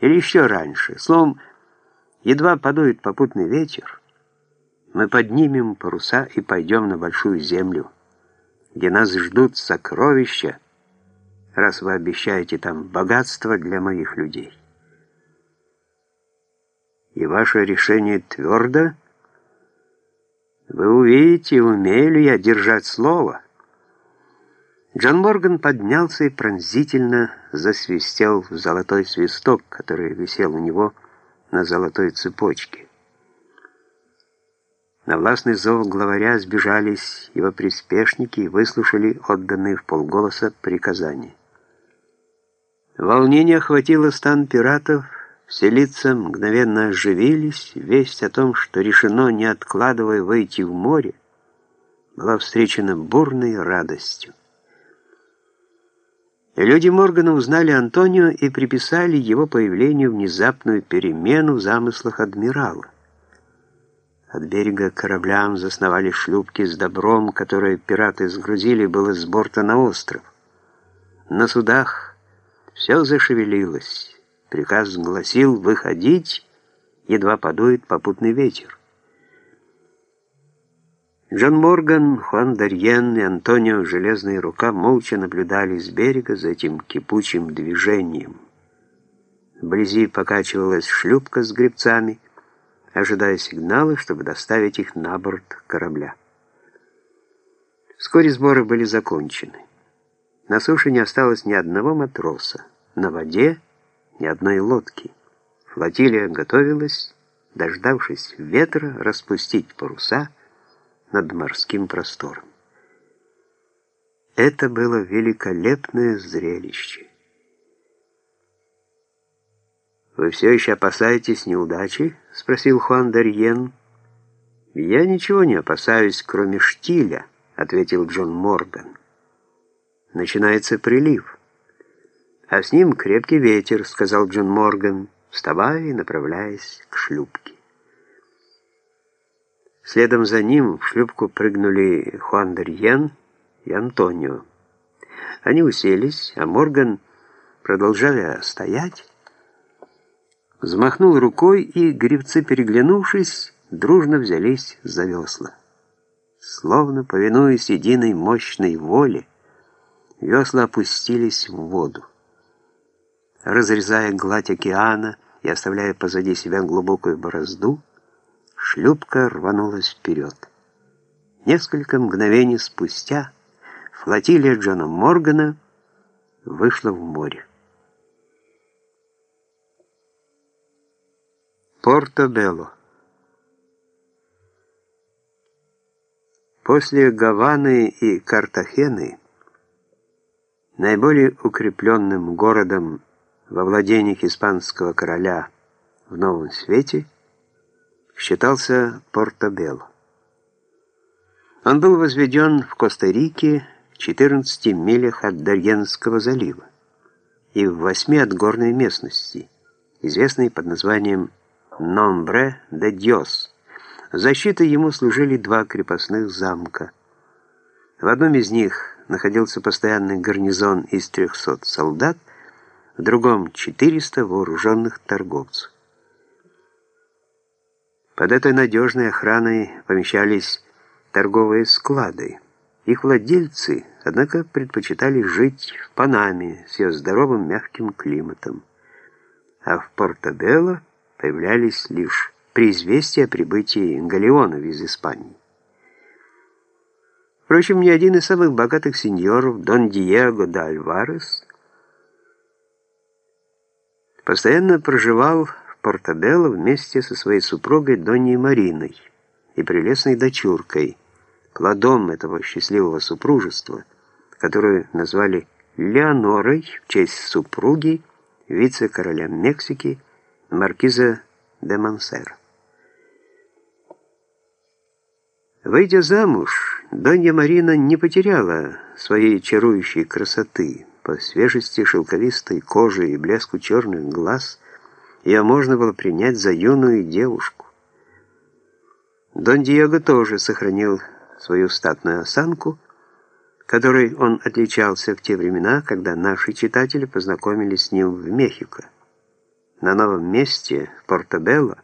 или еще раньше. Словом, едва подует попутный ветер, мы поднимем паруса и пойдем на большую землю, где нас ждут сокровища, раз вы обещаете там богатство для моих людей. И ваше решение твердо? Вы увидите, умею ли я держать слово. Джон Морган поднялся и пронзительно засвистел в золотой свисток, который висел у него на золотой цепочке. На властный зов главаря сбежались его приспешники и выслушали отданные в полголоса приказания. Волнение охватило стан пиратов, все лица мгновенно оживились, весть о том, что решено, не откладывая, выйти в море, была встречена бурной радостью. Люди Моргана узнали Антонио и приписали его появлению внезапную перемену в замыслах адмирала. От берега кораблям засновали шлюпки с добром, которые пираты сгрузили было с борта на остров. На судах все зашевелилось. Приказ гласил выходить, едва подует попутный ветер. Джон Морган, Хуан Дарьен и Антонио Железная Рука молча наблюдали с берега за этим кипучим движением. Вблизи покачивалась шлюпка с гребцами, ожидая сигнала, чтобы доставить их на борт корабля. Вскоре сборы были закончены. На суше не осталось ни одного матроса, на воде ни одной лодки. Флотилия готовилась, дождавшись ветра, распустить паруса над морским простором. Это было великолепное зрелище. «Вы все еще опасаетесь неудачи?» — спросил Хуан Дарьен. «Я ничего не опасаюсь, кроме штиля», — ответил Джон Морган. «Начинается прилив». «А с ним крепкий ветер», — сказал Джон Морган, вставая и направляясь к шлюпке. Следом за ним в шлюпку прыгнули Хуан Дерьен и Антонио. Они уселись, а Морган, продолжая стоять, взмахнул рукой, и гребцы, переглянувшись, дружно взялись за весла. Словно повинуясь единой мощной воле, весла опустились в воду. Разрезая гладь океана и оставляя позади себя глубокую борозду, шлюпка рванулась вперед. Несколько мгновений спустя флотилия Джона Моргана вышла в море. Порто-Белло После Гаваны и Картахены наиболее укрепленным городом во владениях испанского короля в Новом Свете – считался Портобелло. Он был возведен в Коста-Рике в 14 милях от Дарьенского залива и в 8 от горной местности, известной под названием Номбре де Диос. Защитой ему служили два крепостных замка. В одном из них находился постоянный гарнизон из 300 солдат, в другом — 400 вооруженных торговцев. Под этой надежной охраной помещались торговые склады. Их владельцы, однако, предпочитали жить в Панаме с ее здоровым мягким климатом. А в Порто-Белло появлялись лишь при известии о прибытии галеонов из Испании. Впрочем, ни один из самых богатых сеньоров, Дон Диего де Альварес, постоянно проживал Портабелло вместе со своей супругой Доней Мариной и прелестной дочуркой, плодом этого счастливого супружества, которую назвали Леонорой в честь супруги вице-короля Мексики маркиза де Мансер. Выйдя замуж, Донья Марина не потеряла своей чарующей красоты. По свежести шелковистой кожи и блеску черных глаз – ее можно было принять за юную девушку. Дон Диего тоже сохранил свою статную осанку, которой он отличался в те времена, когда наши читатели познакомились с ним в Мехико. На новом месте, Портобелло,